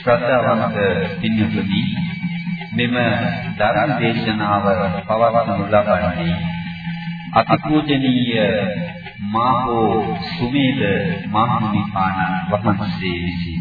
ශ්‍රද්ධාවන්ත පින්තුනි මෙම ධර්ම දේශනාව පවත්වනු ලබන්නේ අතිපූජනීය මාහෝ සුමේද මහමුනිපාණන් වහන්සේ විසිනි.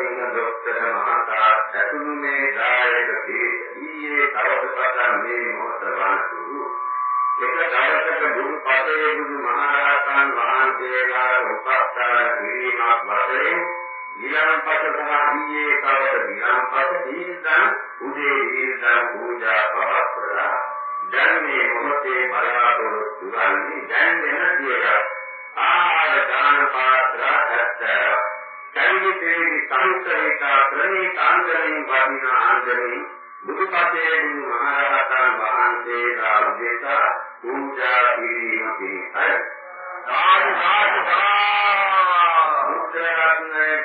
වීම දොස්තර මහතා ඇතුළු මේ දායක දේ ඊයේ තවසපතන් මේ මොහොත වන්තුරු. එක දවසක ගුරු පදේ බුදු මහරහතන් වහන්සේලා උපස්ථාන කිරීමක් වශයෙන් ඊළඟපත සහ ඊයේ තවස ඊළඟපත දීර්ඝං උදේ දීර්ඝං පූජා පවත්වලා දැන් මේ මොහොතේ බලාපොරොත්තු වන්නේ දැන් වෙන සියයක් ආහාර දාන පාත්‍ර ඇත්තෑ. කලිතේ සංසරිතා ප්‍රණීතාන්දරින් වදින ආන්දරින් බුදුපතේ මහරහතන් වහන්සේලා උදෙසා පූජා කිරීම පිණිසයි සාදු සාදු සාදු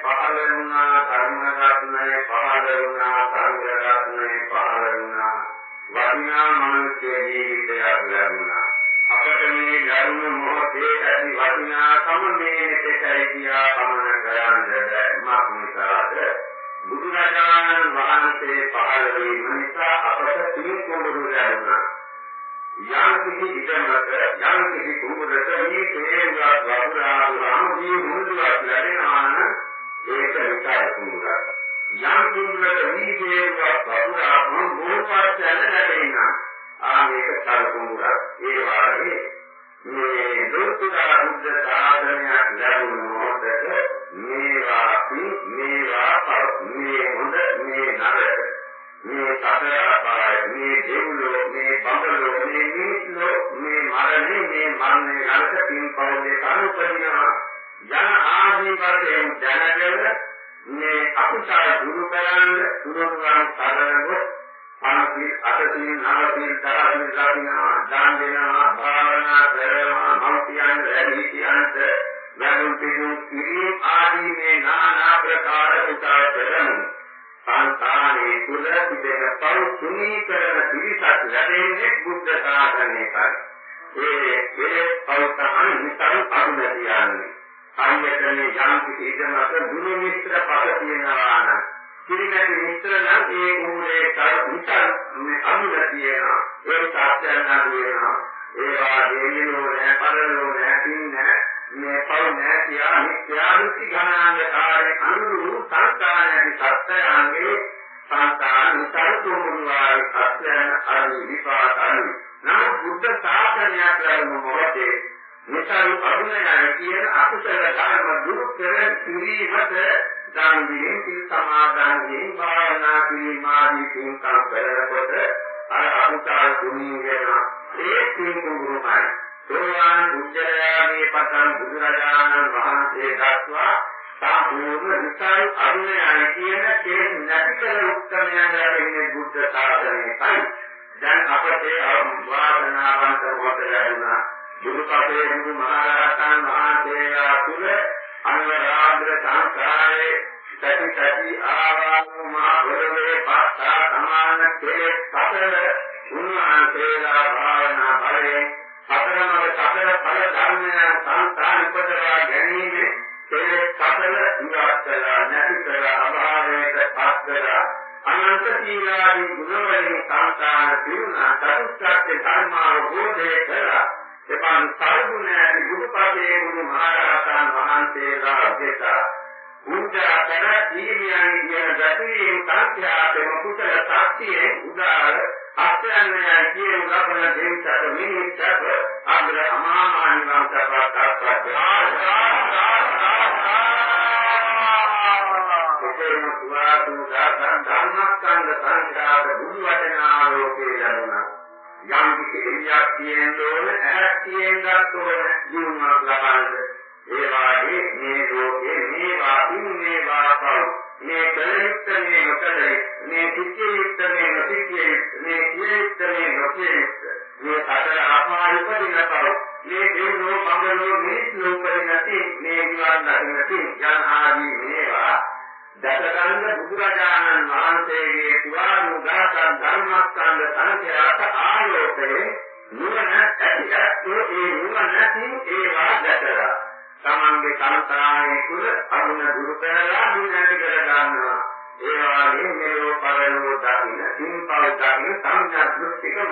පහළ වුණා ධර්ම රත්නය පහළ වුණා සංඝ රත්නය පහළ වුණා. වටිනා මනුෂ්‍ය ජීවිතයක් ලැබුණා. අපට මේ ලැබුණු මොහොතේ ඇති වටිනාකම මේ මෙතෙකයි කියා පමණ කරන්න බැරිමක් නිසාද? බුදුරජාණන් වහන්සේ පහළ වීම නිසා අපට පින් කොමුරු ලැබුණා. යම් කිසි ඉදමක යම් කිසි කුඹරක මේ තේරුවක් වපුරාම මේ මුදුවක් ලැබෙනවා නම් ඒක විකාර කුඹරක්. යම් කුඹරක මේ තේරුවක් වපුරාම මොහොතක් ලැබෙනවා ආ මේක කර කුඹරක් ඒ වාගේ මේ දුර්තුරා බුද්ධ සාධනයක් ලැබුණු මොහොතක මේවා මේවා මේ හොඳ මේ නරක මේ සතර අපාය මේ දෙව්ලෝ මේ බඹලෝ මේ නිමිත්ලෝ මේ මරණය මේ මරණය නරක පින් පවුලේ කනුපදිනවා යන ආදී වශයෙන් දැනගෙන මේ අකුසල දාන දෙනවා භාවනා කරනවා. මෞතියන් රැඳී කිරීම ආදී පින්කම් කරනකොට අර අකුසල දුරු වෙනවා ඒ පින් කුරුමයි සෝවාන් උච්චයාගේ පතන් බුදුරජාණන් වහන්සේ දක්වා සම්පූර්ණ විසල් අරුණයයි කියන කේස් නැති කළ උත්තරයන් ලැබෙන්නේ බුද්ධ ශාසනයයි. දැන් අපට වාසනාවන්ත කොට ලැබුණා. බුදුපසේ බුදු මහරහතන් වහන්සේලා තුල අනුරාධ්‍ර සංසාරේ සති සති ආවාම මහ පොළවේ පස්සා සමාන කෙලෙස් සතර උන්වහන්සේලා භාවනා බලයෙන් සතරමල සතර ඵල ධර්මයන් සංස්කාර උපදවා ගැනීම ඒ සතර ඉවත්ලා නැතිකලා අභාවයට පත්කලා අනන්ත සීලාදී ගුණවලින් සංස්කාර පිරුණා චතුස්ත්‍ය ධර්මාවබෝධය කළා. එපන් සල්ගුණ ඇති බුදුපසේ බුදු මහරහතන් වහන්සේලා අධිතා පූජා කර දීමියන් කියන ගතියෙන් සංඛ්‍යාතම කුසල ශක්තියෙන් උදාර අත්‍යන්තය කියන ලබන දෙවිසට මිනිස්සට අග්‍ර අමාමානිවන් සබාවක් එතෙම සුවාසු දාසන් ධර්මස්කන්ධ සංඛ්‍යාත බුදු වචනාලෝකේ ලැබුණා යම් කිසි එළියක් තියෙන්න ඕන ඇහක් තියෙන්නත් ඕන ජීවණක් ලබන්නේ ඒ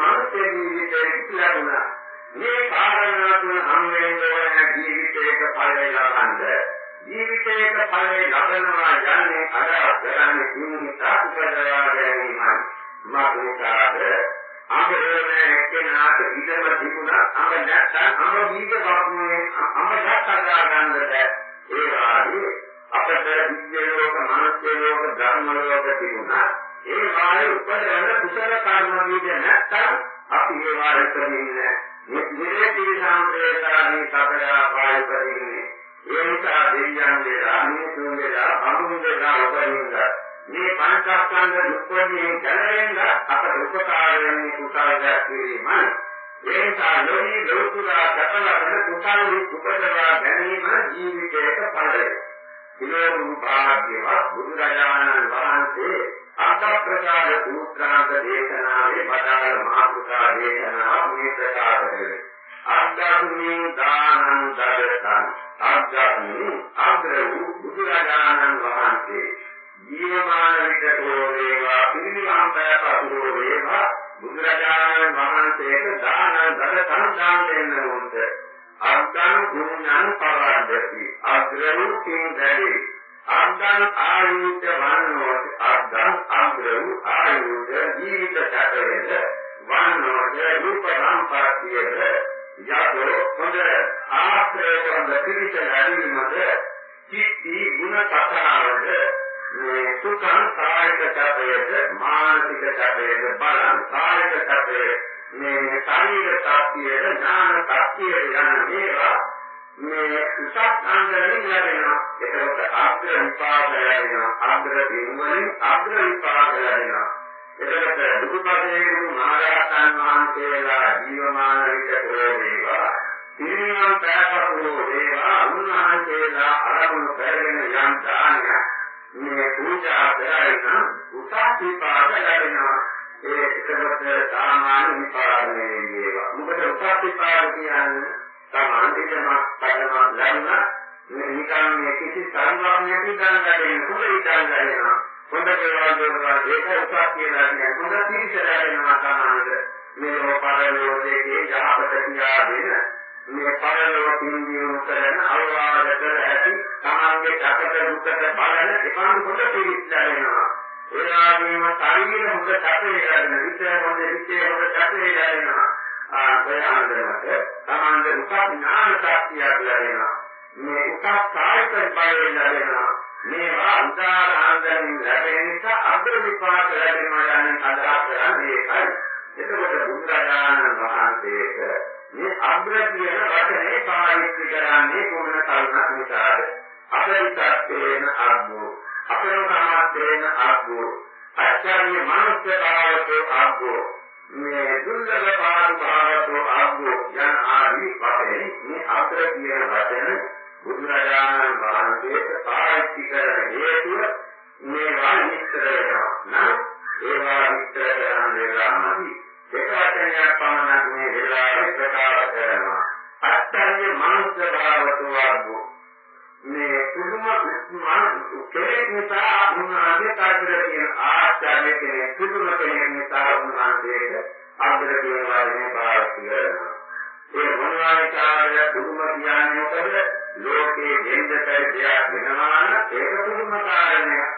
මානසික ජීවිතයක් ලැබුණා. මේ කාරණා තුන හම් වෙන ජීවිතයක ඵලය ලබන්න. ජීවිතයක ඵලය ලබනවා යන්නේ අදහස් කරන්නේ සිංහිතා උපදවා ගැනීමයි. මාතෘකාද අඹරේ කෙනාට ඉදම තිබුණා අඹ නැත්තම් අඹ බීජ වපුනේ අඹ ගත්තා ගන්නද ඒ වාගේ අපට විද්‍ය ලෝක, මනුෂ්‍ය ලෝක, ධර්ම ලෝක තිබුණා. ඒ වාගේ උපදවන කුසල කර්ම වේද නැත්නම් අපි ඒ වාගේ කරන්නේ මේ පිළිසම්ප්‍රේතාදී සතරා පායිපදින්නේ. ඒ නිසා දෙවියන් දෙලා, මිනිසුන් දෙලා, අමුන් දෙලා උපදිනවා. මේ පංචස්කන්ධ දුක්ඛයේ ගැලවෙන්න අපට උපකාර වෙන්නේ කුසලයක් කිරීමයි. ඒ නිසා ලෝකී ලෝකුරා සතරවන කුසල උපදවා ගැනීම ජීවිතයක ඵලය. විනෝදු භාග්‍යවත් බුදුරජාණන් වහන්සේ අර්ථප්‍රකාර සූත්‍රාන්ත දේශනාවේ බදාල මාතෘකා දේශනාව මේ ප්‍රකාශ කළේ. අග්ගතුමින් දානං දරතං අග්ගතුමින් අග්‍ර වූ බුදුරජාණන් වහන්සේ. ජීවමාන විටකෝ වේවා පිළිවිලම් පැපසුරෝ වේවා බුදුරජාණන් වහන්සේට දාන දර සංදාන දෙන්න උන්ට. අග්ගන් කුණ්‍යං පවද්දති. අග්‍රවු කිංදරි අග්ගන් ආයුත වන්නෝත් අග්ගන් අග්‍රවු ආයුත ජීවිත සැපයේද වන්නෝත් රූප සම්පත්තියේද යතෝ හොඳ ආශ්‍රය කරන පිළිස ලැබීමද චිත්ති ගුණ කතාවද මේ සුඛං කායික සැපයද මානසික සැපයද බලං කායික සැපය මේ ශරීර ශක්තියද ඥාන ශක්තිය යන මේවා මේ සුසත් අංගයෙන් ලැබෙනවා ඒකට අග්‍ර විපාක ලැබෙනවා අග්‍ර දින්වලින් අග්‍ර විපාක ලැබෙනවා එතකොට දුකපදයේ මහරහතන් වහන්සේලා ජීවමාන විට ප්‍රෝදේවා පිරිනිවන් පෑපසෝ දේවා උන්වහන්සේලා අරමුණු කරගෙන යම් දානයක්. මේ පූජා කරගෙන උසස් විපාක ලැබෙනවා ඒ එකකට සාමාන්‍ය විපාක නෙවෙයිවා මොකද උසස් විපාක කියන්නේ සාමාන්‍යයෙන්ම පදම ලැබුණා නිකන් මේ කිසි සම්මානයක් නිකන් ගන්න හොඳ ඉඳන් ගන්නවා හොඳ දේවල් වලට ඒක උසස් කියලා කියන්නේ හොඳ පිළිසර ලැබෙනවා සාමාන්‍යද මේ ලෝපාරලෝකයේ යහපත කියා දෙන මේ පරලෝක පින්දියු කරන අවවාද කර ඇති තමන්ගේ සැපත දුකට බලන එපන් කොට පිළිස්සලා වෙනවා. ඒ වගේම ශරීර හොඳ සැපේ ලැබෙන විතර හොඳ හිතේ හොඳ සැපේ ලැබෙනවා. ආ ඒ ආන්දරමත තමන්ගේ උසස් ඥාන ශක්තියක් ලැබෙනවා. මේ උසස් කායික බලය ලැබෙනවා. මේවා උදාර ආන්දරෙන් ලැබෙන නිසා අග්‍ර විපාක ලැබෙනවා යන අදහස් කරන්නේ ඒකයි. එතකොට බුදුරජාණන් වහන්සේට මේ අග්‍ර කියන වචනේ පාවිච්චි කරන්නේ කොමන කරුණක් නිසාද? අපරිතත්වේන අග්ගෝ, අපරමතමත්වේන අග්ගෝ, අච්චාර්ය මනුෂ්‍ය භාවතෝ අග්ගෝ, මේ දුර්ලභ පාදු භාවතෝ අග්ගෝ යන ආදී වචනේ මේ අග්‍ර කියන වචන බුදුරජාණන් වහන්සේට පාවිච්චි කරන හේතුව මේවා විස්තර වෙනවා. නම් ඒවා විස්තර කරන දේවල් එක වචනයක් පමණක් මේ වෙලාවේ ප්‍රකාශ කරනවා. අත්‍යන්ත මනුෂ්‍ය භාවතු වර්ගෝ මේ පුදුම කෙනෙක් නිසා උන්වහන්සේ කාර්යය කියන ආචාර්ය කෙනෙක් පුදුම කෙනෙක් නිසා උන්වහන්සේට අග්‍ර කියන වචනේ පාවිච්චි කරනවා. ඒ මොනවායිකාරය පුදුම කියන්නේ මොකද? ලෝකේ දෙන්න බැරි දෙයක් වෙනවා නම් ඒක පුදුම කාරණයක්.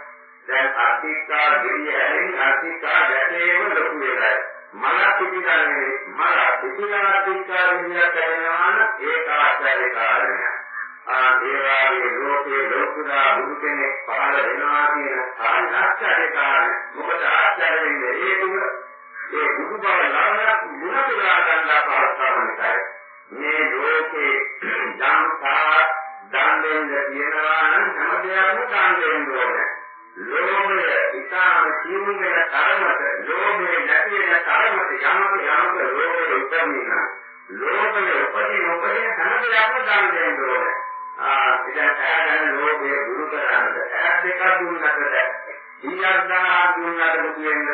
දැන් අතිකා ගිරිය ඇරෙන අතිකා ගැටේම ලොකු වෙලයි. මල පිටිගන්නේ මල පිටිගන්න පිටකාරියක් කරනවා නම් ඒක ආශ්චර්ය කාරණයක්. ආ ඒ වාගේ ලෝකේ ලෝකුදා බුදු කෙනෙක් පහළ වෙනවා කියන ආශ්චර්ය කාරණය. මොකද ආශ්චර්ය වෙන්නේ හේතුව ඒ බුදු බව ළඟ ගුණ පුරා ගන්නා පාස්තාවනිකයි. මේ ලෝකේ ජනතා දන් දෙන්න කියනවා නම් හැම දෙයක්ම දන් දෙන්න ඕනේ. ලෝභය ඉතාම සියුම් වෙන තරමට ලෝභය නැති වෙන තරමට යමක යමක ලෝභය උපදිනා ලෝභය උපදින උපදින හැම දෙයක්ම දන් දෙන්න ඕනේ ආ ඉතින් ඇහැගෙන ලෝභය දුරු කරන්නද ඇහ දෙකක් දුන්නට ඉන්නක් දාන දුන්නට මුතු වෙන්නද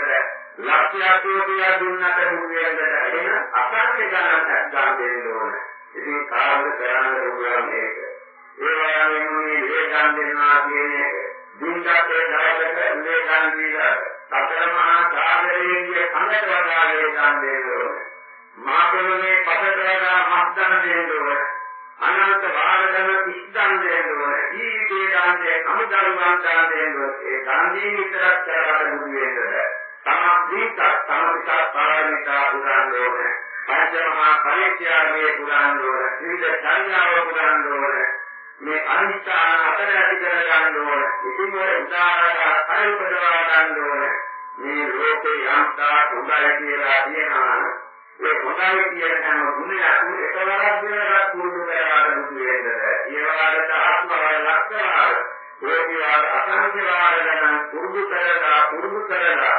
ලක්ෂයක් කෝටියක් දුන්නට මුතු වෙන්නද එන අසංඛ්‍ය ගණනක් දන් දෙන්න ඕනේ. ඉතින් කාර්ය කරන්න පුළුවන් මේක ඒ වගේම මේ වේදන් දෙනවා කියන එක. දින්දාතේ දායක ඉලේකන් දීලා සතර මහා සාගරයේ කඳට වඩා වේදන් දෙනවා. මාතලනේ පසට වඩා මස්දන් දෙනවා. අනන්ත වාරදම ඉස්දන් දෙනවා. ජීවිතේ දාන්නේ අමුදරුවන් දාන දෙනවා. ඒ දාන්නේ විතරක් කරවට මුදු වෙන්නද. තමක් දීත තමක පාරමිතා පුරාණ ඕනේ. පංච මහා පරිත්‍යාගයේ පුරාණ ඕනේ. විවිධ සංඥාව පුරාණ ඕනේ. මේ අනිත්‍යන අතර ඇති කර ගන්න ඕන. ඉතින් ඔය උදාහරණ කය උපදවා ගන්න ඕන. මේ ලෝකේ යම්තා හොඳයි කියලා කියනවා. ඒ හොඳයි කියන හැම ගුණයක් එකවරක් දෙනකක් පුරුදු කරලා දුතු වෙන්නද. ඒ වගේට ආත්මවල ලක්ෂණ ඒකේ අසංඛ්‍ය වාර ගණන් පුරුදු කරලා පුරුදු කරලා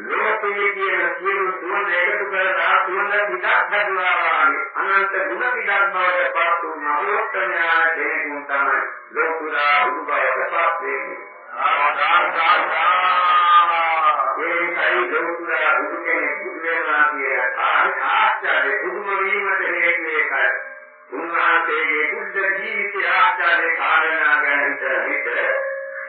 ලෝකයේ කියන සියලු සුවඳ එකතු කරලා සුවඳ පිටක් හදුවා අනන්ත ගුණ පිටක් බවට පත් වූ මහෝත්තමයා දෙනුන් තමයි ලෝකුරා උදුබයට පත් වෙන්නේ. ඒකයි ලෝකුරා උදු කෙනෙක් බුදු වෙනවා කියන ආශ්චර්ය පුදුම වීමට හේතු ඒකයි. උන්වහන්සේගේ බුද්ධ ජීවිතය ආචාර්ය කාරණා ගැන හිතලා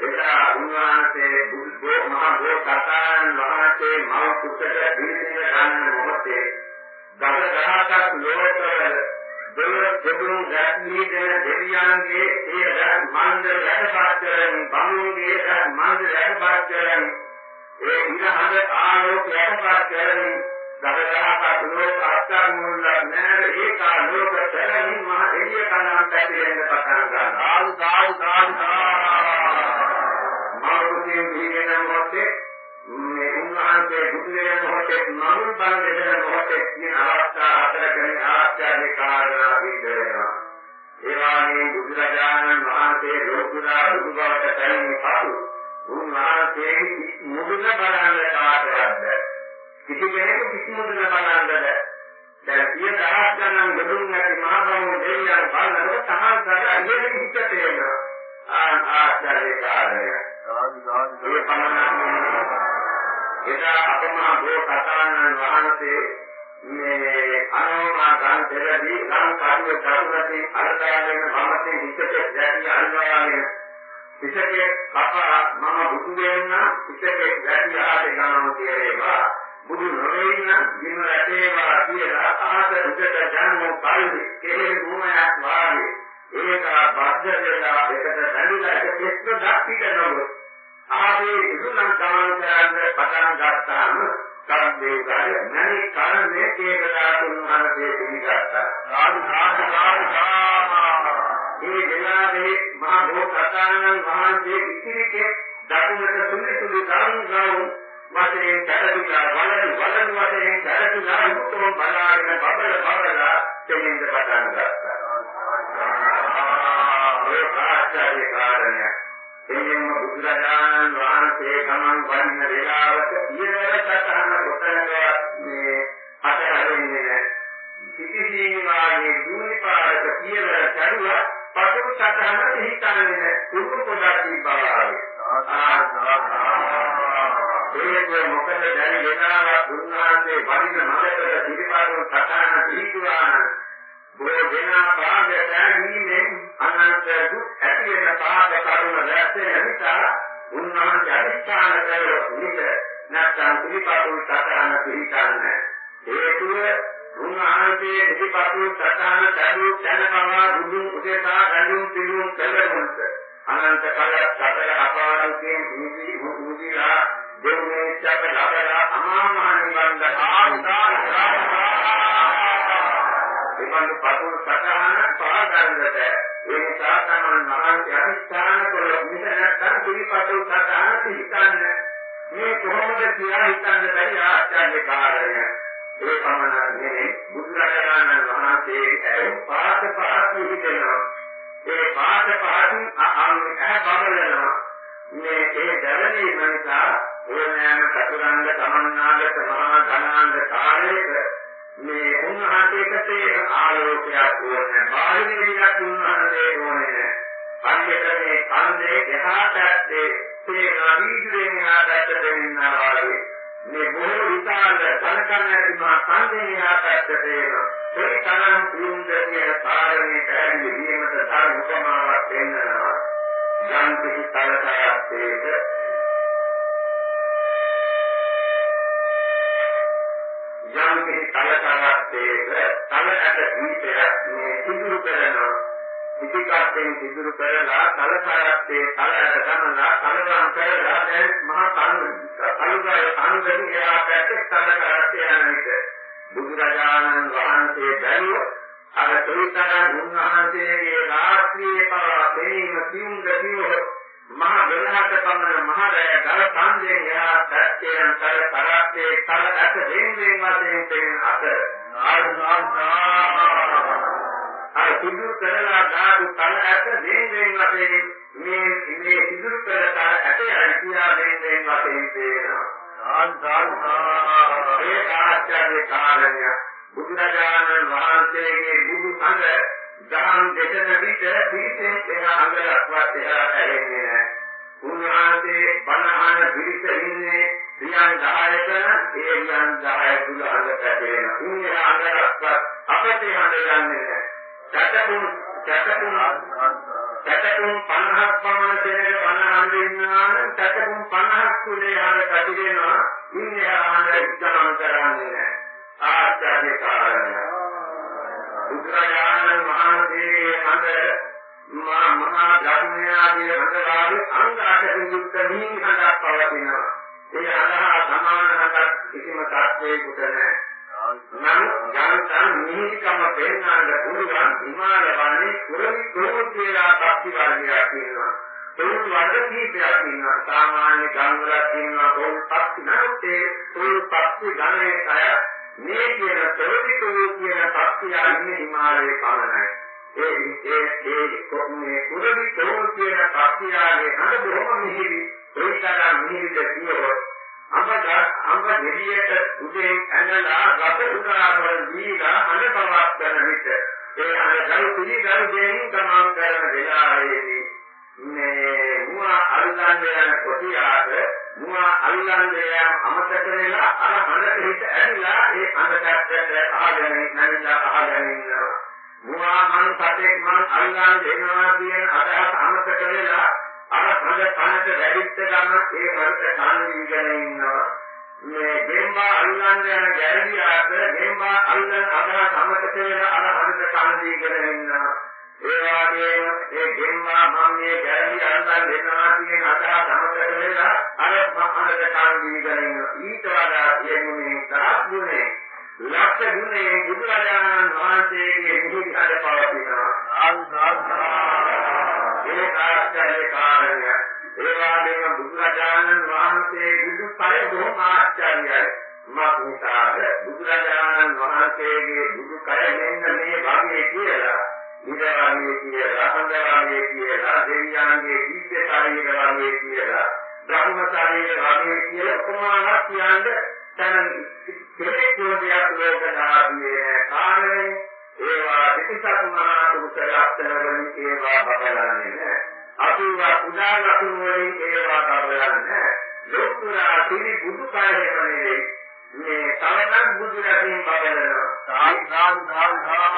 එදා උන්වහන්සේ බුද්ධ මහ බෝසතාණන් වහන්සේ මව කුසට පිළිසිඳ ගන්න මොහොතේ දස දහසක් ලෝකවල දෙවන දෙතුන් ගැටී දෙන දෙවියන්ගේ ඒ රැස් මන්ද රැකපත් කරමින් බමුණුගේ රැස් මන්ද රැකපත් කරමින් ඒ ඉරහඳ ආලෝක රැකපත් කරමින් දහදහසක් ලෝක අස්තර මුල්ල නැර ඒක ලෝක තරමින් මහ එළිය කනන් පැතිරෙන්න පටන් ගන්නවා. ආදු සාදු සාදු මාර්ගයෙන් දීගෙන මොහොතේ මේ උන්වහන්සේ බුදු වෙන මොහොතේ මනුල් බල දෙන මොහොතේ කියන අවස්ථා හතරකම ආශ්චර්ය කාරණා විදෙනවා ඒ වගේ බුදුරජාණන් වහන්සේ ලෝකුරා බුදු බවට පැමිණි පසු උන්වහන්සේ මුදුන බලන්න කාටවත්ද කිසි කෙනෙකු කිසි මුදුන බලන්නද? දැන් සිය දහස් ගණන් ගොඩුන් නැති මහ බමුණු දෙවියන් බලනකොට තමන් සදා ඉහළින් හිත තේරෙනවා ආ ආශ්චර්ය කාරණය. ඒ පමණක් එදා අපමා බෝසතාණන් වහන්සේ මේ අනෝමා ගන් දෙලදී ලං කඩුව දරුණති අරදාගෙන මමතේ හිතේ දැටි අල්වාගෙන හිතේ කපා මම බුදු වෙන්න හිතේ දැටි ආට ගමන කියේවා බුදු නොවේන්න දින රැටේවා කියලා අහස උදට ජන්ම කල්හි කෙලෙ භූමයක් වාගේ ඒක බද්ධ වෙලා එකට බැඳිලා ඒක කෙස්න දක්පිට නමුත් ආවේ ඉදුණන් ගමන් කරන්න පටන් ගත්තාම සම්දේ කාර්ය නැති කාරණේ ඒක දාතුන් මහතේ පිළිගත්තා. සාදු සාදු සාදු මේ වෙලාවේ මහ බෝසතාණන් වහන්සේ ඉතිරිකේ දකුණට සුළි සුළි ගම් ගම් වශයෙන් කැරටිලා වලන වලන වශයෙන් කැරටිලා උතුම් බලාගෙන බබල බබලා දෙමින්ද පටන් ගත්තා. ඒ ආචාර්ය කාරණය. එනිම බුදුරජාණන් වහන්සේ ගමන් වන්න වේලාවට පියවර සතහන කොටනක මේ අතහැරෙන්නේ නැහැ. කිසිසේම වාගේ දුනි පාරක පියවර කරුවා පසු සතහන හිතන්නේ කුරු පොඩක් තිබාවේ. ඒක මොකද දැන් වෙනාවක් උන්වහන්සේ වදින මඟට පිළිපාරන සතහන පිළිතුරාන බොහෝ දෙනා පාද දැනීමෙන් අනන්ත දුක් ඇති වෙන පාද කරුණ දැක්කේ නිසා උන්වහන්සේ අධිෂ්ඨාන කළ නිත නැත්නම් පිළිපාරන සතහන පිළිතන්නේ හේතුව උන්වහන්සේ පිළිපාරන සතහන දඩු තනපවා බුදුන් උදෙසා ගඳුන් පිළිුම් කළමුත් අනන්ත කලක් සතර අපාරකයෙන් නිදි මුදිලා දෙව්නේ සැප ලබලා අමා මහ නිවන් දහාන්තා එවන් පතුල් සතහන පාදන්නද ඒ නිසා තමයි මහන්සි අධිෂ්ඨාන කළ මිස නැත්නම් පිළිපතුල් සතහන පිළිතන්නේ මේ කොහොමද කියලා හිතන්න බැරි ආශ්චර්ය කාරණය ඒ පමණක් නෙවෙයි බුදුරජාණන් වහන්සේ පාත පහක් විදිනවා ඒ පාත පහකින් අහම් ඇහ බබලනවා මේ ඒ දැවලීම නිසා ඕනෑම චතුරංග සමන්නාගත මහා ධනාංග කාලයක මේ උන්වහන්සේට තේර ආලෝකයක් ඕනේ. බාහිර දෙයක් උන්වහන්සේ ඕනේ පන්දේ මේ පන්දේ එහා පැත්තේ තේරා වීදුරේ එහා පැත්තට වෙන්නා වගේ මේ බොහෝ විශාල ධනකම් ඇති මහා පන්දේ එහා පැත්තට එනවා ඒ තරම් පියුම්ද කියන කාරණේ පැහැදිලි වීමට ධර්ම උපමාවක් දෙන්නවා. යම් කිසි තලකයක් ඒක යම් කිසි තලකයක් ඒක තලකට දීපයක් මේ සිදුරු කරනවා. විචිකත්වයෙන් සිදුරු කරලා කලකාරත්වයේ කලයට ගමනා කලවම් කරලා දැන් මහා කලු අනුගය අනුගම එහා පැත්තේ කලකාරත්වය යනවිට බුදුරජාණන් වහන්සේ බැලුව අර තෙවිතරන් උන්වහන්සේගේ රාත්‍රියේ පවා තේම සිඳ කිව්ව මහා වෙනහට පමණ මහරය ගල සංජයෙන් එහා පැත්තේ කලකාරත්වයේ කලකට දෙන්නේ වශයෙන් තෙන් අත නාද නාද. සිදු කරලා දාපු තල ඇත දෙන්නේ වශයෙන් මේ මේ සිදු කර තල ඇත අයිතියා දෙන්නේ වශයෙන් තේරෙනවා ඒ ආචාර්ය කාරණ්‍ය බුදුරජාණන් වහන්සේගේ බුදු සංඝ දහම් දෙකන විට පිළිසෙන් එහා අඟලක්වත් එහාට ඇරෙන්නේ නැහැ. උන්වහන්සේ බණහන පිළිස ඉන්නේ ක්‍රියාන් 10ක ඒ ක්‍රියාන් 10 තුල අඟට ඇදෙන. උන්නේ අඟලක්වත් අපිට හඳගන්නේ නැහැ. සැතපුන් සැතපුන් සැතපුන් 50ක් පමණ දෙනක බණහන් දෙන්නා නම් සැතපුන් 50ක් තුලේ අඟට ඇදෙනවා. ඉන්නේ අඟට ඉස්සම කරන්නේ නැහැ. ආචාර්ය කාරණා බුදුරජාණන් වහන්සේ හඳ මහා මහා ධර්මයාගේ හඳලාගේ අංග අටකින් යුක්ත නිහින් හඳක් පවතිනවා. ඒ හඳහා සමාන හඳක් කිසිම තත්වයකට නැහැ. නම් ජනතන් නිහිකම පෙන්වන්න පුළුවන් හිමාල වනේ කුරවි කුරුම් කියලා පක්ෂි වර්ගයක් තියෙනවා. තුන් වර්ග කීපයක් තියෙනවා. සාමාන්‍ය ගම් වල තියෙනවා තොල් පක්ෂි නැත්te තොල් පක්ෂි ගණයේ අය මේ කියන ප්‍රවෘත්තිකෝ කියන පක්ෂිය ඉන්නේ හිමාලයේ පමණයි. ඒ ඒ ඒ කොන්නේ පුරවිකෝ කියන පක්ෂියාගේ හඳ බොහොම මිහිරි ප්‍රේතලා මිහිරිද කියවොත් අඹද අඹ දෙවියට උදේ ඇනලා රස උදාවල් දීලා අනපවත් කරන විට ඒ අනගල් පිළිගල් දෙමින් ගමන් කරන වෙලාවේදී මේ මුවා අල්ලන් යන කොටියාට මුවා අල්ලන් යන අමතක වෙලා අර හඳට හිට ඇරිලා ඒ අඳකට අහගෙන නැවිලා අහගෙන ඉන්නවා. මුවා මන් සතෙක් මන් අල්ලන් දෙනවා කියන අදහස අමතක වෙලා අර හඳ කනට වැඩිච්ච ගමන් ඒ වර්ත කන් දීගෙන ඉන්නවා. මේ ගෙම්බා අල්ලන් යන ගැරඩියාට ගෙම්බා අල්ලන් අදහස අමතක වෙලා අර හඳට කන් දීගෙන ඉන්නවා. ඒ වගේම ඒ ගෙම්මා මම මේ ගැරන්ටි අන්තන් දෙනවා කියන අදහස අමතක වෙලා අර මහානද කාන්දීගෙන ඊට වඩා යෙමුනේ තරක් ගුණේ ලක්ෂ ගුණේ බුදුරජාණන් වහන්සේගේ මුහුණට පවතිනවා. ඒ කාර්යයේ කාරණය. ඒ වගේම බුදුරජාණන් වහන්සේ බුදු පරි බොහොම ආශ්චර්යයි මක්නිසාද බුදුරජාණන් වහන්සේගේ බුදු කය මෙන්න මේ වගේ කියලා. ඉඳවන්නේ කියලා, හඳවන්නේ කියලා, දෙවියන්ගේ දීප්‍ය ශරීර වගේ කියලා, බ්‍රහ්ම ශරීර වගේ කියලා උපමාවක් කියන්නේ තන කෙලෙස් යෝගයක් ලෝකනාදී කාරණේ. ඒවා පිටසත් මහා කුසලස්තන වලින් ඒවා බබලන්නේ නැහැ. අපිවා උදාගතු වලින් ඒවා බබලන්නේ නැහැ. ලෝකුරා පිළි බුදු කායයේ මේ තවනක් බුදු රැඳීම් බබලනවා. සාල් සාල් සාල් සාල්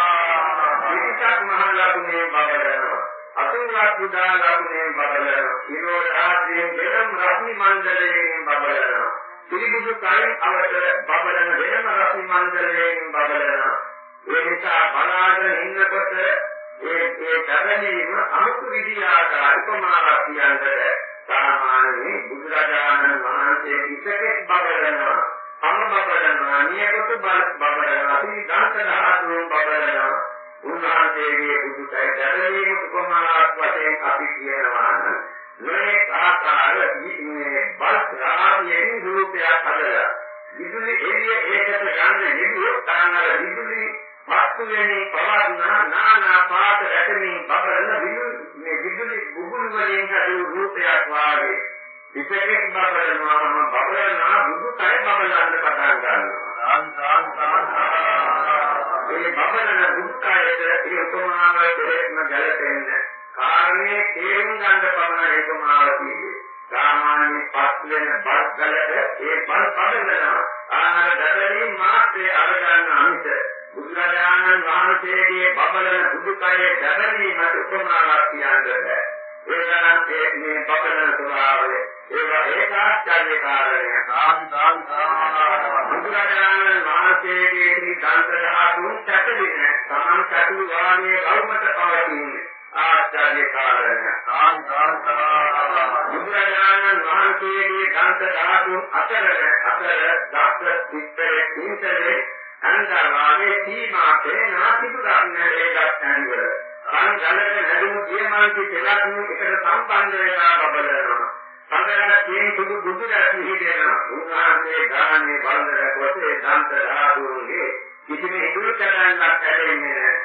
පිටක් මහ ලකුණේ බබලනවා අතුරුවක් උදා ලකුණේ බබලනවා ඊරෝ රාත්‍රියෙන් දෙනම් රශ්මි මණ්ඩලයෙන් බබලනවා පිළිබුදු කලින් අවතර බබලන වෙනම රශ්මි මණ්ඩලයෙන් බබලනවා ඒ නිසා බලාගෙන ඉන්නකොට ඒ ඒ ධර්මීම අමුතු විදියාට අල්පමාවක් කියන්නේ සාමාන්‍ය බුදුරජාණන් වහන්සේ ඉස්සකෙත් බබලනවා අම බබලනවා නියපොතු බබලනවා අපි දන්ත දහතුන් බබලනවා. උන්වහන්සේගේ බුදුසයි දැරීම උපමාවක් වශයෙන් අපි කියනවා නම් මේ ආකාර මේ බස් රාමියෙන් රූපයක් හදලා විදුලි එළිය ඒකට ගන්න නිදුව තානර විදුලි වස්තු වෙනි පවර්ණ නානා පාට රැකමින් බබලන විදුලි මේ විදුලි බුබුලු වලින් හදු රූපයක් වාගේ විශේෂයෙන් බබලනවාම බබලනා බුදු කය බබලන්න පටන් ගන්නවා. සාන් සාන් මේ බබලන දුක්ඛයට ඒ උපමාව දෙහෙත්ම ගැලපෙන්නේ කාරණේ තේරුම් ගන්න පමණ උපමාව කියන්නේ සාමාන්‍ය පස් වෙන බස් ගලට ඒ බස් බබලනවා. ආහාර දඩලින් මාත්‍රේ බුදුරජාණන් වහන්සේගේ බබලන දුකයේ දඩලීමට උපමාවක් කියන්නේ ඒ තරම් මේ බබලන ස්වභාවය ඒවා ඒකාචාර්ය කාරණය. සාම් සාම් සාම් බුදුරජාණන් වහන්සේගේ ශ්‍රී කාන්තරහතුන් සැකදින තමන් සතු වාගේ කවුමත පවතින්නේ. ආචාර්ය කාරණය. සාම් සාම් සාම් බුදුරජාණන් වහන්සේගේ කාන්ත ධාතුන් අතර අතර දක්ෂ පිටරේ පිටරේ අන්තරවාගේ සීමා පේනා සිදුරන්නේ ඒකත් ඇන්වල අන් ගලක නැදුණු දියමාන්ති දෙලක් එකට සම්බන්ධ වෙලා බබලනවා සංගරණ තියෙන සුදු බුදු රැස් හිදෙනවා. උන්වහන්සේ ගානේ බලන කොටේ දන්ත රාදුන්ගේ කිසිම ඉදුරු කරන්නක් ඇදෙන්නේ නැහැ.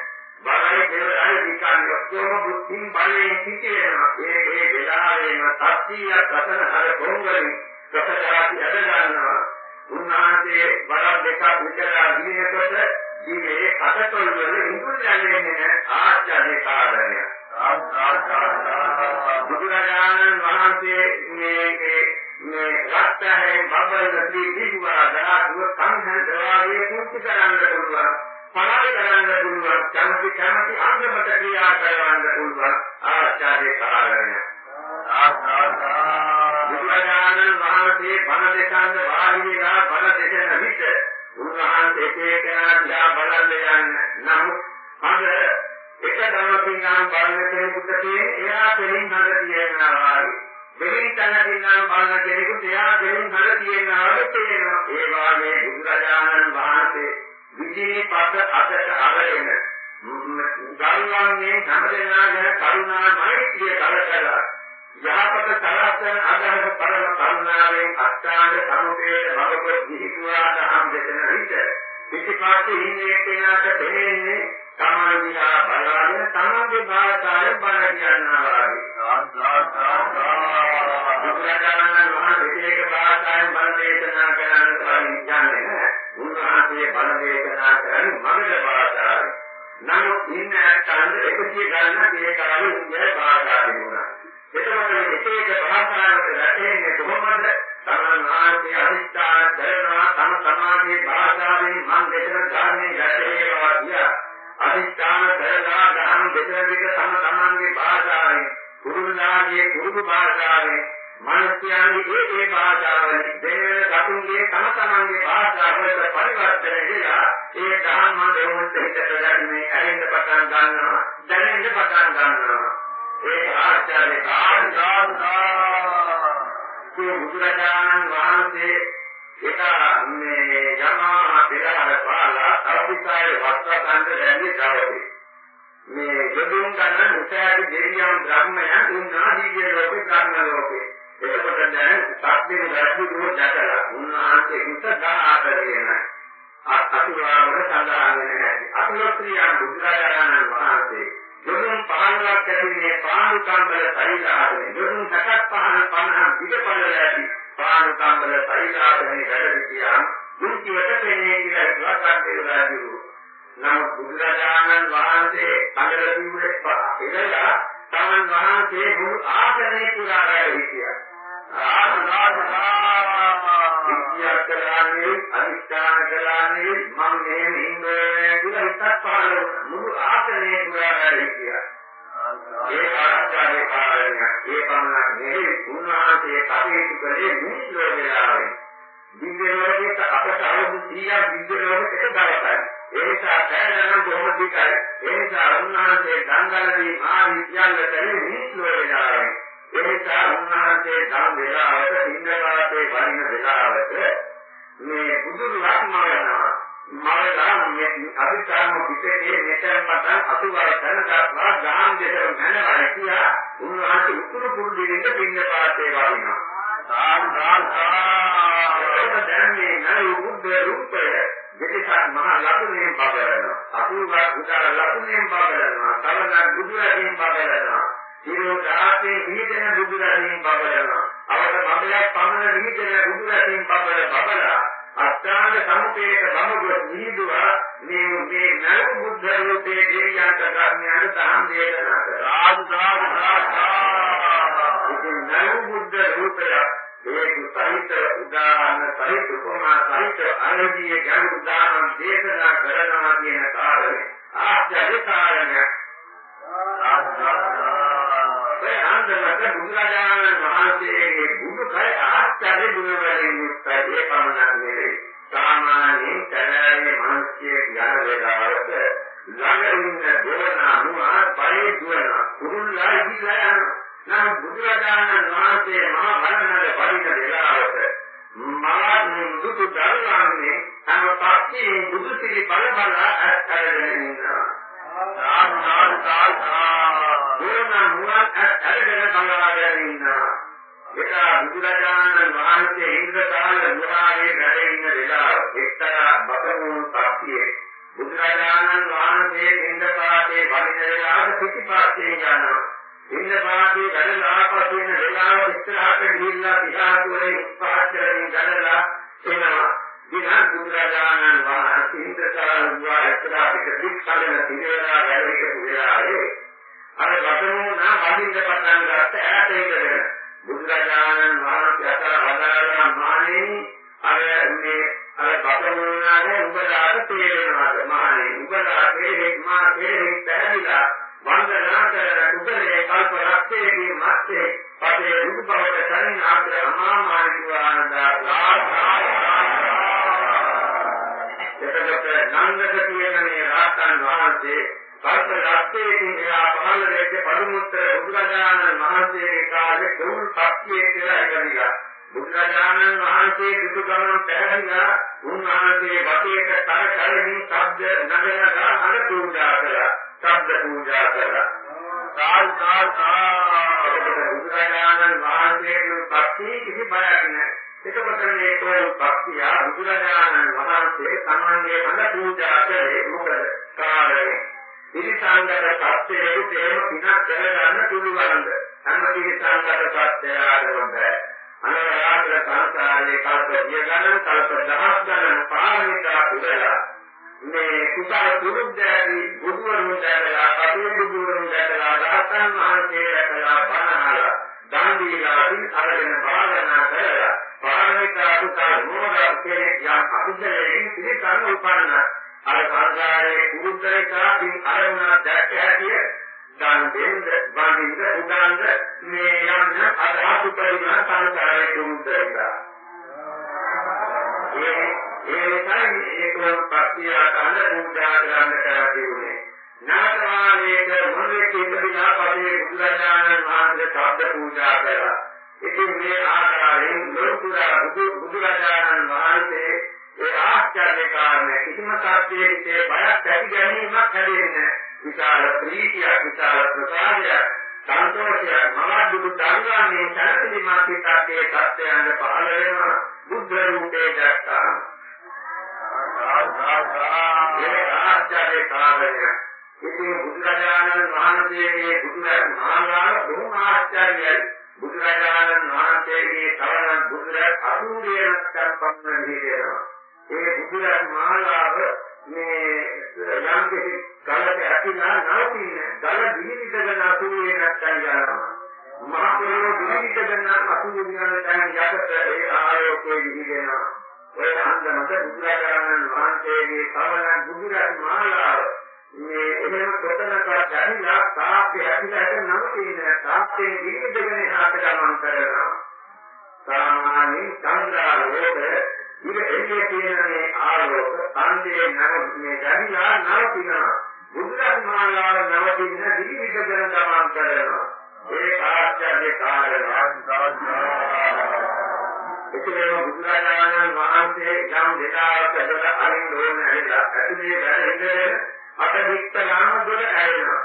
බලයි දෙවයි විකාරය ඔක්කොම බුද්ධින් බලයෙන් සිටිනවා. ඒ ඒ වෙලාවෙම සත්‍යයක් රතන හර කොංගලින් ප්‍රසජාති අද ගන්නවා. උන්වහන්සේ වරක් දෙකක් විතරලා දිනකොට ජීවේ අතතොල් වල ඉදුරු යන්නේ ආචාර්ය කාරණය. බුදුරජාණන් වහන්සේ මේ මේ රත්තරේ බබල් දී දීවා දහතුව සංහන් දවාවේ පුරුදු කරන්න පුළුවන්. පණාද කරන්න පුළුවන්. කැමති කැමති අංගමත ක්‍රියා කරන්න පුළුවන්. ආචාර්ය කාරණය. බුදුරජාණන් වහන්සේ බණ දෙකන්ද වාහිනිලා බණ දෙකන විට උන්වහන්සේ එක එක දිහා බලන්න යන්නේ. නමුත් අද එක දවසකින් නම් බලන කෙනෙකුට තියෙන එයා දෙලින් හද තියෙනවා වගේ. දෙලින් තනකින් නම් බලන කෙනෙකුට එයා දෙලින් හද තියෙනවා වගේ තේරෙනවා. ඒ වාගේ බුදුරජාණන් වහන්සේ විජේ පද අතට අරගෙන ගල්වන්නේ හැමදෙනා ගැන කරුණා මෛත්‍රිය කලකලා යහපත සලස්සන අදහස පරම කරුණාවෙන් අෂ්ටාංග සමුදේ භවක දිහිතුවා දහම් දෙතන විට පිටිපස්සේ ඉන්නේ කෙනාට දෙන්නේ තමන් දිහා බලාගෙන තමන්ගේ භාෂාවෙන් බණ කියනවා වගේ. බුදුරජාණන් වහන්සේ ඒක භාෂාවෙන් බණ දේශනා කරන්න කලින් කියන්නේ නැහැ. උන්වහන්සේ බණ දේශනා කරන්නේ මගධ භාෂාවෙන්. නමුත් ඉන්න ඇත්තන්ද 100 ගණනක් ඒ කාලේ ඉන්නේ භාෂාවෙන් වුණා. එතකොට මේ එක එක භාෂාවකට රැඳෙන්නේ කොහොමද? තමන් ආන්ති අධිෂ්ඨාන කරනවා තම තමාගේ භාෂාවෙන් මන් දෙතර ධර්මයේ ගැටේවා කියා. අධිෂ්ඨාන කරලා ධර්ම දෙතර විට තම තමන්ගේ භාෂාවෙන් කුරුල්ලාගේ කුරුදු භාෂාවෙන් මිනිස්යාගේ ඒ ඒ භාෂාවෙන් දෙන කතුන්ගේ තම තමන්ගේ භාෂාවලට පරිවර්තනය වෙලා ඒ ධර්ම දෙවොත් හිතට ගන්නේ ඇරෙන්න පටන් ගන්නවා දැනෙන්න පටන් ගන්නවා ඒ ආචාර්ය කාර්යදාතා බුදුරජාණන් වහන්සේ එක මේ යමා පෙරහර පාලා අර්ථිකායේ වස්තකන්ද දැන්නේ දවසේ. මේ යදුන් ගන්න උසයාගේ දෙවියන් බ්‍රහ්මයන් ඉන්නා දිව්‍ය ලෝකේ බ්‍රහ්ම ලෝකේ. එතකොට දැන් සත්‍යෙක වැරදි දුර දැකලා උන්වහන්සේ හිත දාආත කියන අතුරාවල සඳහන් වෙන හැටි. අතුලත්‍රියන් බුදුරජාණන් වහන්සේ යොදුන් පහළක් ඇතිනේ පාණු කම්බල සෛලාදනේ යොදුන් සකස් පහළ පන්නහම් පිටපළ ඇති පාණු කම්බල සෛලාදනේ වැඩ සිටියා. දුක්ඛිවට පෙනේ කියලා ඉවසක් දෙලා දිරු නමුත් බුදුරජාණන් වහන්සේ අnder පිළිවෙල ඉඳලා තමන් වහන්සේ මුළු ආසනේ පුරා වැඩ හිටියා විද්‍යා කලානේ අනිෂ්ඨාන කලානේ මම මේ ඉන්නේ කියලා හිතක් පහළ මුළු ආසනේ පුරා වැඩ හිටියා. ඒ ආචාර්ය කාරණයක් ඒ පමණක් නෙවෙයි උන්වහන්සේ කටයුතු කළේ මිනිස්සු වෙලාවේ. දිව්‍ය ලෝකයක අපට අවුරුදු 100ක් දිව්‍ය ලෝකෙක එක දවසයි. ඒ නිසා පැයනම් කොහොමද දිකයි. ඒ නිසා උන්වහන්සේ දංගලදී මා විද්‍යාලය කරේ මිනිස්සු වෙලාවේ. ඒ නිසා උන්වහන්සේ ධම් වේලාවට සිංහපාතේ වරිණ වේලාවට මේ බුදුන් ලක්මවනවා මවලා මේ අභිධර්ම පිටේ මෙතන පටන් අතුවර කරනකවා ගාම් දෙතර මනවල කියා උන්වහන්සේ උතුරු පුරුදින්ද සිංහපාතේ වරිනවා සාන් සාන් සාන් දැන් මේ නයි බුද්ධ රූපය දෙකක් මහා ලකුණෙන් බබලනවා අතුවර උදාර ලකුණෙන් බබලනවා තවන බුදු රැකින් බබලනවා සිරෝ දාසේ විහිදෙන බුදු රැකින් බබලනවා අවත බබලක් පමණ විහිදෙන බුදු රැකින් බබල බබලා අත්‍යාංග සමුපේත බමුග නිදුවා මේ මේ නව බුද්ධ රූපයේ දෙවියන්ට ධර්මයන් දහම් දේශනා කරා සාදු සාදු. ඉතින් නව බුද්ධ රූපය ඒක සහිත උදාහරණ සහිත උපමා සහිත අරබිය ගැඹුරු උදාහරණ දේශනා කරනවා කියන කාරණේ. ආශ්චර්ය කාරණයක් ඒ අන්දමට බුදුරජාණන් වහන්සේගේ බුදු කය ආශ්චර්ය ගුණ වලින් යුක්තයි ඒ පමණක් නෙවෙයි සාමාන්‍යයෙන් කලාවේ මිනිස්සේ යන වේලාවට ළඟ ඉන්න දෝන අනුමා පරි දුවන කුරුල්ලා ඉදිලා යන නම් බුදුරජාණන් වහන්සේ මහා බලනද පරිණ වේලාවට මම දුතු දරුවන්නේ අම පස්සේ බුදු සිරි බල බල අත්හැරගෙන ඉන්නවා සාදු සාදු සාදු දුවන මුවන් අත්හැරගෙන බලාගෙන ඉන්නවා ඒක බුදුරජාණන් වහන්සේ ඉන්ද්‍රකාල ගුහාවේ වැඩ ඉන්න වෙලාව එක්තරා බකමුණු සත්‍යයේ බුදුරජාණන් වහන්සේ ඉන්ද්‍රපාතේ වඩින වෙලාවට පිටිපස්සේ යනවා. ඉන්ද්‍රපාතේ වැඩලා ආපසු එන වෙලාව ඉස්සරහට ගිහිල්ලා පිටාතුරේ උත්පාදයෙන් ගලලා එනවා. දින බුදුරජාණන් වහන්සේ ඉන්ද්‍රකාල ගුහා එක්තරා පිට දික්කලන තිරේලා වැඩිට වෙලාවේ අර බකමුණු නා වඩින්න පටන් ගත්ත ඈත ඉඳගෙන බුදුරජාණන් වහන්සේ අතර වදාළා මානේ අර මේ අර බතමුණාගේ උඹලාට තේරෙනවාද මානේ උඹලා තේරෙන්නේ මා තේරෙන්නේ පැහැදිලා වන්දනා කරන කුසලයේ කල්ප රක්ෂේදී මැත්තේ පතේ බුදු බවට කලින් ආත්‍ර අමා මානිවානදා එතකොට නන්දක කියන මේ රාතන් වහන්සේ කල්ප රක්ෂේදී එයා පහළ වෙච්ච පදුමුත්තර බුදුරජාණන් වහන්සේගේ කාලේ දුල් සත්‍යයේ කියලා ඉගෙනගා බුදුරජාණන් වහන්සේ දුක ගමන පැහැදිලා උන්වහන්සේ වටේට තර කලින් ශබ්ද නගනගා හද පූජා කළා. ශබ්ද පූජා කළා. සාල් සාල් සාල්. බුදුරජාණන් වහන්සේගේ භක්තිය කිසි බයක් නැහැ. එතකොට මේ තෝරන භක්තිය බුදුරජාණන් වහන්සේ තමන්ගේ හද පූජා කළේ මොකද කාරණේ පිරිසංගත සත්‍යයේ තේම පිනක් කරගන්න පුළුවන්ද? අන්න පිරිසංගත සත්‍යයරම බෑ. අනවරාගල සංසාරේ කල්ප දිය ගණන් කල්ප දහස් ගණන් පාරමිතා පුදලා මේ කුසල දුරුද්දෑවි බුදුවරුන් දැකලා කටුන් බුදුවරුන් දැකලා රහතන් වහන්සේ දැකලා බණහලා දන් දීලා පින් අරගෙන භාවනා කරලා පාරමිතා කුසල නෝදා කෙනෙක් යම් අකුසලයෙන් පිළිගන්න උපන්නා අර සංසාරයේ කුරුද්දේකා පින් අරමුණ දැක්ක හැටිය දන් දෙන්න වඳින්න උදාන්න මේ යන්න අදහස් උපදින සංසාරයේ කුරුද්දේකා ඒ ඒ තමයි ඒකම පස්තිය ගන්න පූජා කරන්න කරන්නේ නාටවාලේක මොන්නේ කිඹිලා පදේ බුදුරජාණන් වහන්සේ ශබ්ද පූජා කළා ඉතින් මේ ආකාරයෙන් ලෝකුරා බුදුරජාණන් වහන්සේ ඒ ආශ්චර්ය කාරණේ කිසිම සත්‍යයකේ බයක් ඇති ගැනීමක් හැදෙන්නේ විශාල ප්‍රීතියක් විශාල ප්‍රසාදයක් සන්තෝෂයක් මවදුදු දරුවන්ගේ සැලකිලි මාත්‍රිකාගේ සත්‍යයන්ද පහළ වෙනවා. බුද්ධ රූපේ දැක්කා ඒ ආශ්චර්ය කාරණේ ඉතින් බුදුරජාණන් වහන්සේගේ බුදුරජාණන් මහානාම බොහොම ආශ්චර්යයි බුදුරජාණන් වහන්සේගේ තරණ බුදුරජාණන් අසූරියනක් පමණ නිදේනවා ඒ බුදුරන් මාලාව මේ යම් කිසි ගලක ඇතිලා නැතින ගල දිවිදගෙන අසුවේ නැත්තන් යනවා. මහ පොළොව දිවිදගෙන අසුවේ යන තැන යකට ඒ ආයෝකේ දිවිදෙනවා ඔය අන්දමට බුදුරජාණන් වහන්සේගේ කවණ බුදුරන් මාලාව මේ එහෙම කොතනක දැරිලා තාප්පේ ඇතිලට නවතින තාප්පේ දිවිදගෙන එහාට ගමන් කරනවා. සාමාන්‍ය චන්ද්‍රාලෝක ඉර එන්නේ තියෙන මේ ආලෝක ඡන්දේ නැව මේ දැරිලා නවතිනවා බුදුරජාණන්ලාව නවතින දිවිවිද ජන ගමන් කරනවා. ඒ ආශ්චර්ය කාරණා එතකොට බුදුරජාණන් වහන්සේ යම් දෙකාවක් ඇදලා අරින් දෝන ඇවිල්ලා ඇතුලේ වැඩ අට වික්තලාම දොර ඇරෙනවා.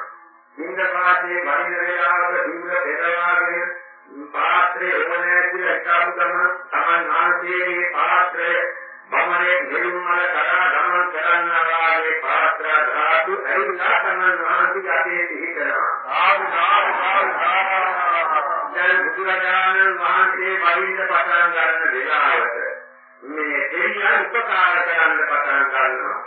ඉන්න පාසේ වරිණ වේලාවක දිව්‍ය පෙරවාගෙන පාත්‍රයේ ඕනෑ කියලා හිතාපු ගමන් තමන් ආනතයේ පාත්‍රය. බමරේ නිරුම්මල කරා ගමන් කරන්නා වාගේ පාත්‍ර ධාතු ඇවිල්ලා තමන් ආනතයේ අතේ පිහිටනවා. සාදු සාදු සාදු දැන් බුදුරජාණන් වහන්සේ වරින්න පටන් ගන්න වෙලාවට මේ දෙවියන් උපකාර කරන්න පටන් ගන්නවා.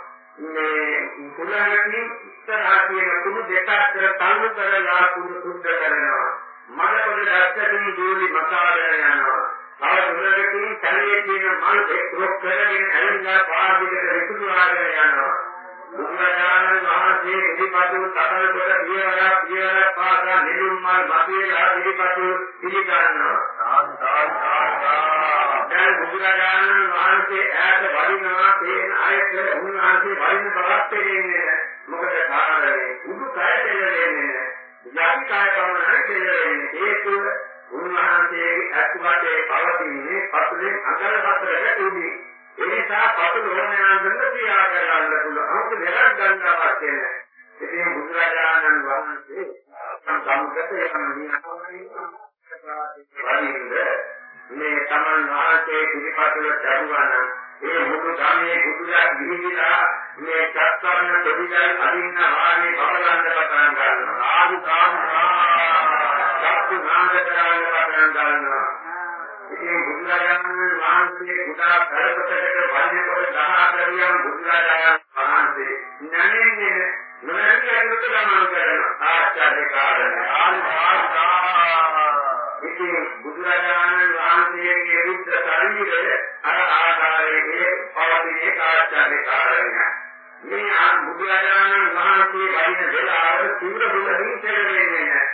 මේ කුලයකින් ඉස්සරහා තියෙන කුණු දෙක අතර තල්ලු කරලා කුණු සුද්ධ කරනවා මඩපොඩ දැක්කදී දෝලි මකාගෙන යනවා. තව දුරකින් තලයේ තියෙන මල් එක් රොක් කරගෙන ඇවිල්ලා පාදිකට විසුරුවාගෙන යනවා. බුදුරජාණන් වහන්සේ ඉදිපතු තකල් කොට පියවර පියවර පාසා නිලුම් මල් මතේලා ඉදිපතු පිළිගන්නවා. දැන් බුදුරජාණන් වහන්සේ ඈත වඩිනවා තේන අයට උන්වහන්සේ වඩින බවක් තේරෙන්නේ මොකද කාරණේ උඩු කය දෙන්නේ නැහැ. යටි කාය පමණයි දෙලෙන්නේ හේතුව උන්වහන්සේගේ අත්පතේ පවතින්නේ පතුලෙන් අගල හතරට උදී. ඒ නිසා පතුල ඕනෑන්දම ක්‍රියා කරන්න පුළුවන්. අමුතු දෙයක් ගන්න අවශ්‍ය නැහැ. ඉතින් බුදුරජාණන් වහන්සේ සම්සම්ගත යන නියමයි වලින්ද මේ තමන් වහන්සේ පිළිපතුල දරුවා නම් ඒ මුළු ගමේ කුතුලා ගිහිලා මේ චත්වරණ දෙවියන් අදින්න වාගේ බබලන්න පටන් ගන්නවා. ආදි සාමසා සත්තු නාද කරන්න පටන් ගන්නවා. ඉතින් බුදුරජාණන් වහන්සේ කුඩා පෙරපතකට වන්නේකොට 14 යම් බුදුරජාණන් වහන්සේ නැන්නේ නොනැති අතුරට ගමන් කරනවා. ආචාර්ය කාරණා ආදි සාමසා ඉතින් බුදුරජාණන් වහන්සේගේ රුද්ධ ශරීරය අර ආකාරයේ පවතින කාර්යය කාරණා. මේ බුදුරජාණන් වහන්සේ වයින් වෙලාව තීව්‍ර දුකින් තෙරෙන්නේ නැහැ.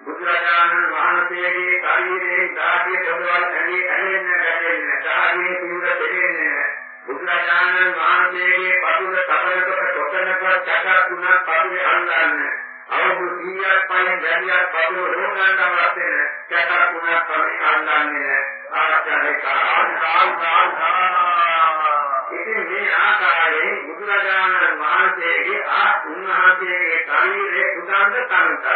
බුදුරජාණන් වහන්සේගේ ශරීරයේ ධාතිය පොළවල් ඇලී ඇලෙන්නේ නැගෙන්නේ ධාතියේ තීව්‍ර දෙන්නේ නැහැ. බුදුරජාණන් වහන්සේගේ පතුල තබලකට කොතනක චක්‍ර තුනක් පතුලේ අල්ලන්නේ අවුරුදු 100ක් පයින් වැඩියක් පදව රෝගයන්ට අවශ්‍ය නැහැ. කැටක් තුනක් පරිදි අල්ලන්නේ නැහැ. ඉතින් මේ ආකාරයෙන් බුදුරජාණන් වහන්සේගේ ආ උන්වහන්සේගේ ශරීරයේ උදාන්ත තනත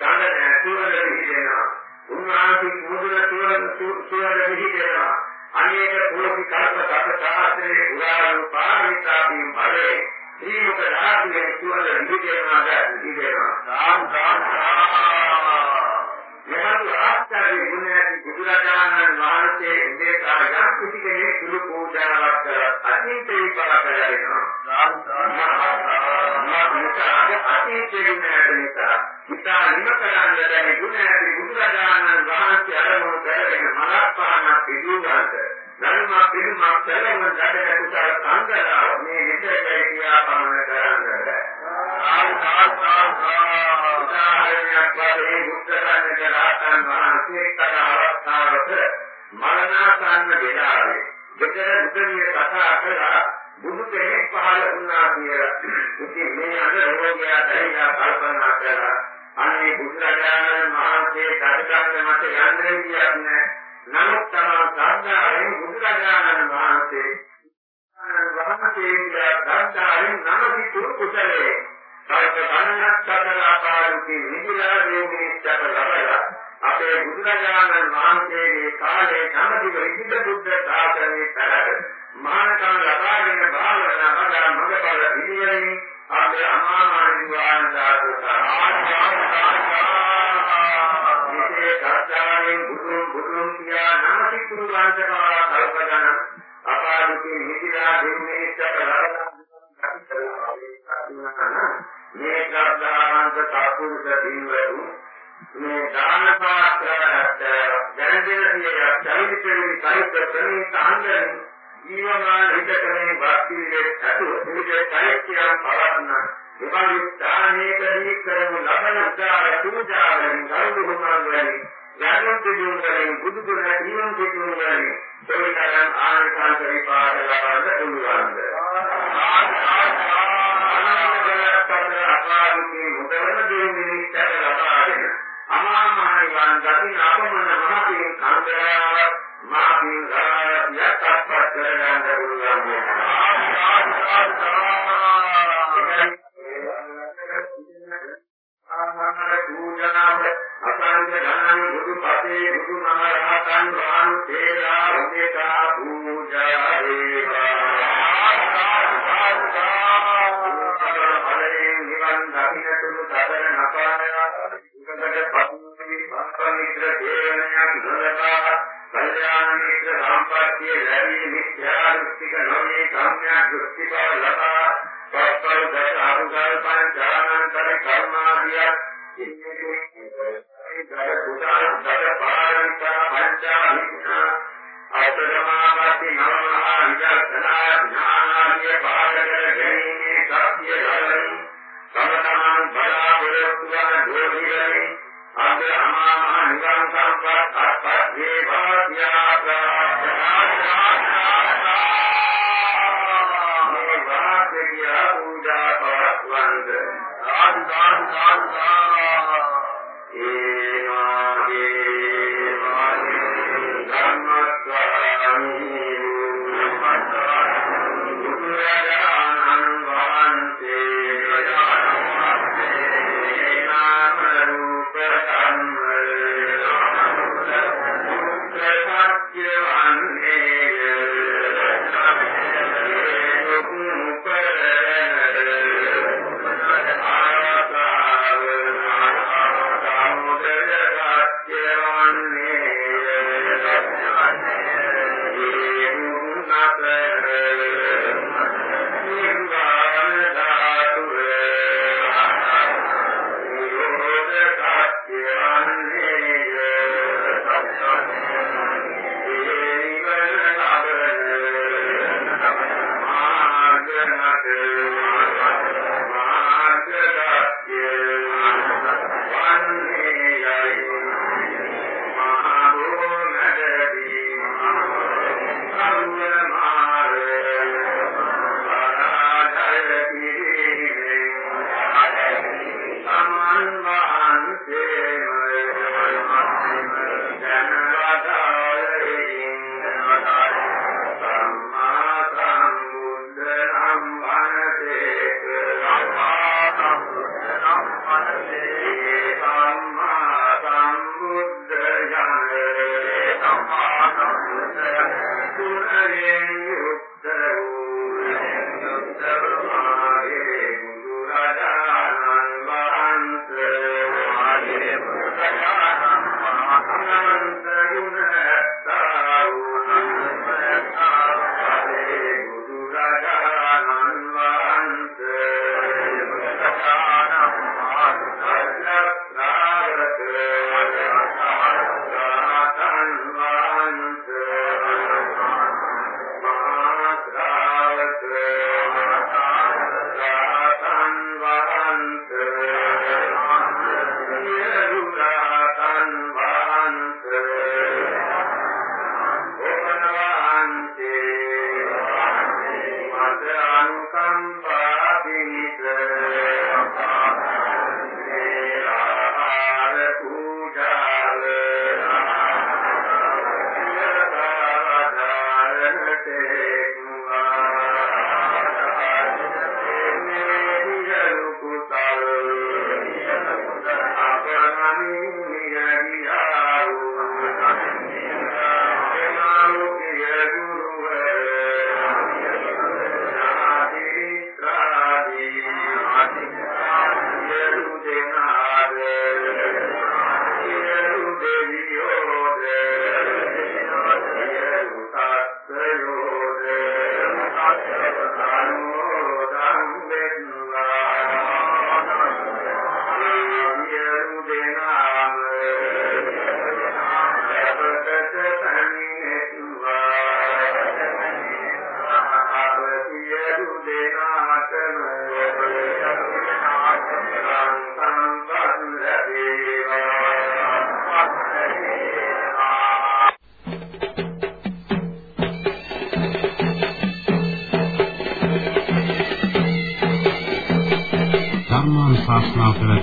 දඬ නැතුවද විහිදෙනවා. උන්වහන්සේ මුදුන තුරන් තුරන් විහිදෙනවා. අනේක පොළොවි කල්ප කප සාත්‍රයේ උදාහරණ පාරිතාපී බලේ ශ්‍රී මුඛ ධාතුවේ තුවල විහිදෙනවා විහිදෙනවා. සාම් සාම් මෙවන් ආස්තර්ය ගුණයන් බුදුරජාණන් වහන්සේ ඉන්නේ කාර්යයක් කිසි කෙනෙක් සුළු පූජාවක් කර අතීතේ පරතරයනවා. සාම් සාම් මාත්‍යාගේ අතීතේ ගුණයට නිසා ඉතා නිම කරන්න බැරි ගුණයන් බුදුරජාණන් වහන්සේ අරමුණු කරගෙන මලක් පහනක් පිටුවාට ධර්ම පිළිමක් පෙරම දඩ කුසල සංගලා මේ විදේ කියා පමණ කරන්නේ. උදාහරණයක් වශයෙන් බුද්ධ ධර්මයේ රහතන් වහන්සේ තන අවස්ථාවක මරණාසන්න වේලාවේ දෙතර බුදුමිය කතා කළා බුදු කෙනෙක් පහළ වුණා කියලා. ඉතින් මේ අද රෝගියා දැරිලා කල්පනා කළා. අනේ බුදුරජාණන් වහන්සේ දඩගන්න මට යන්නේ කියන්නේ නමුත් තමා සාධාරණ බුදුරජාණන් වහන්සේ වහන්සේගේ සාධාරණ නමති තුරු කුසලයේ සල්ප ගණනක් සතරාපාරුකේ නිදිලා දේවීච්ඡක ලබලා අපේ බුදුරජාණන් වහන්සේගේ කාලේ නමති විවිධ බුද්ධ ශාසනයේ තරක මහානකම ලබාගෙන භාවනා මඟ මඟපල පිළිවෙලින් අපේ අමාමහ නිවාන දාතු සාධාරණ බුදුන් බුදුන් කියා නමති තුරු වංශකාර කල්පගණ අපාදුකේ නිදිලා දේවීච්ඡක ලබලා මේ ශ්‍රද්ධාවන්ත සත්පුරුෂ දිනවලු මේ දාන පාත්‍රයට දැනගෙන සිය චරිතයේ සහිත ප්‍රණීත අංගයන් ජීවමාන හිතකනේ වාක්‍යයේ අතු විවිධ චෛත්‍යයන් පවත්න එවන් ස්ථානයකදී කරමු ලබන උදාර පූජාවලින් ගෞරවමාන යනුත් දුන්නානේ බුදු ගුණ නිවන් සිතුනානේ සෝවිතරන් Amen.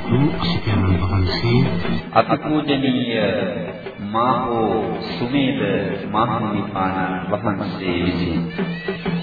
පැවැත්වූ අසිකයන්න් වහන්සේ අතිපූජනීය මාහෝ සුමේද මහා නිපාන වහන්සේ විසිනි